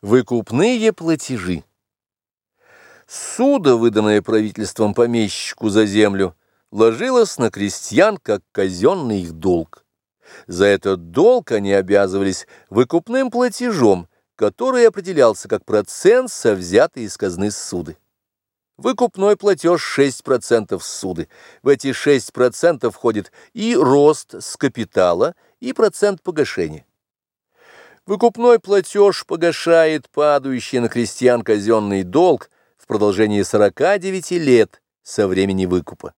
Выкупные платежи. Судо, выданное правительством помещику за землю, ложилось на крестьян как казенный их долг. За этот долг они обязывались выкупным платежом, который определялся как процент со взятой из казны суды. Выкупной платеж 6% суды. В эти 6% входит и рост с капитала, и процент погашения. Выкупной платеж погашает падающий на крестьян казенный долг в продолжении 49 лет со времени выкупа.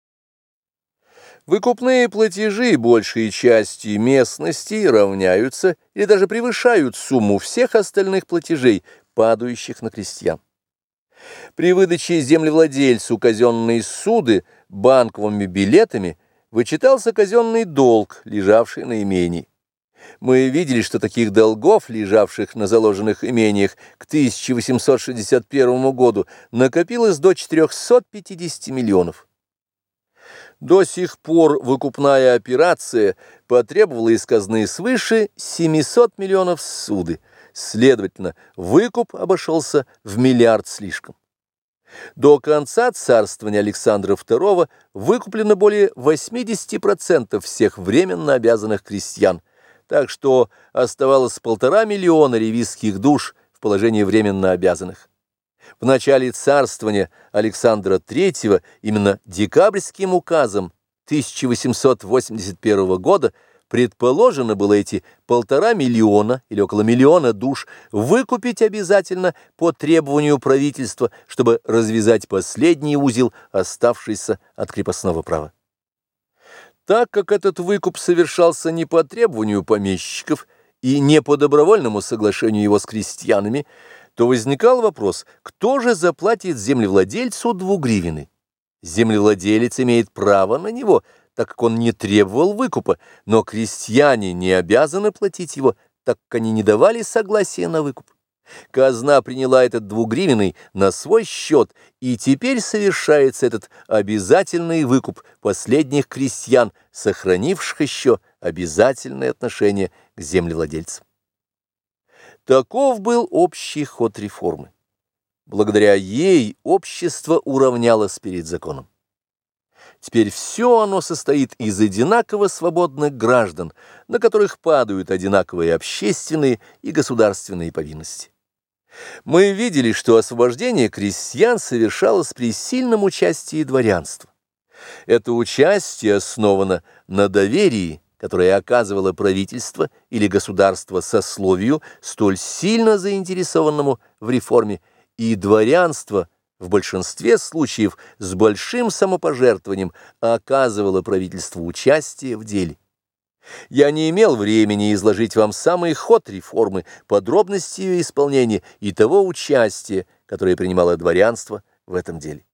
Выкупные платежи большей части местности равняются или даже превышают сумму всех остальных платежей, падающих на крестьян. При выдаче землевладельцу казенной суды банковыми билетами вычитался казенный долг, лежавший на имении. Мы видели, что таких долгов, лежавших на заложенных имениях к 1861 году, накопилось до 450 миллионов. До сих пор выкупная операция потребовала из казны свыше 700 миллионов суды, следовательно, выкуп обошелся в миллиард слишком. До конца царствования Александра II выкуплено более 80% всех временно обязанных крестьян – так что оставалось полтора миллиона ревизских душ в положении временно обязанных. В начале царствования Александра III именно декабрьским указом 1881 года предположено было эти полтора миллиона или около миллиона душ выкупить обязательно по требованию правительства, чтобы развязать последний узел, оставшийся от крепостного права. Так как этот выкуп совершался не по требованию помещиков и не по добровольному соглашению его с крестьянами, то возникал вопрос, кто же заплатит землевладельцу двугривины? Землевладелец имеет право на него, так как он не требовал выкупа, но крестьяне не обязаны платить его, так как они не давали согласия на выкуп. Казна приняла этот двугривенный на свой счет, и теперь совершается этот обязательный выкуп последних крестьян, сохранивших еще обязательное отношение к землевладельцам. Таков был общий ход реформы. Благодаря ей общество уравнялось перед законом. Теперь все оно состоит из одинаково свободных граждан, на которых падают одинаковые общественные и государственные повинности. Мы видели, что освобождение крестьян совершалось при сильном участии дворянства. Это участие основано на доверии, которое оказывало правительство или государство сословию, столь сильно заинтересованному в реформе, и дворянство в большинстве случаев с большим самопожертвованием оказывало правительству участие в деле. Я не имел времени изложить вам самый ход реформы, подробности ее исполнения и того участия, которое принимало дворянство в этом деле.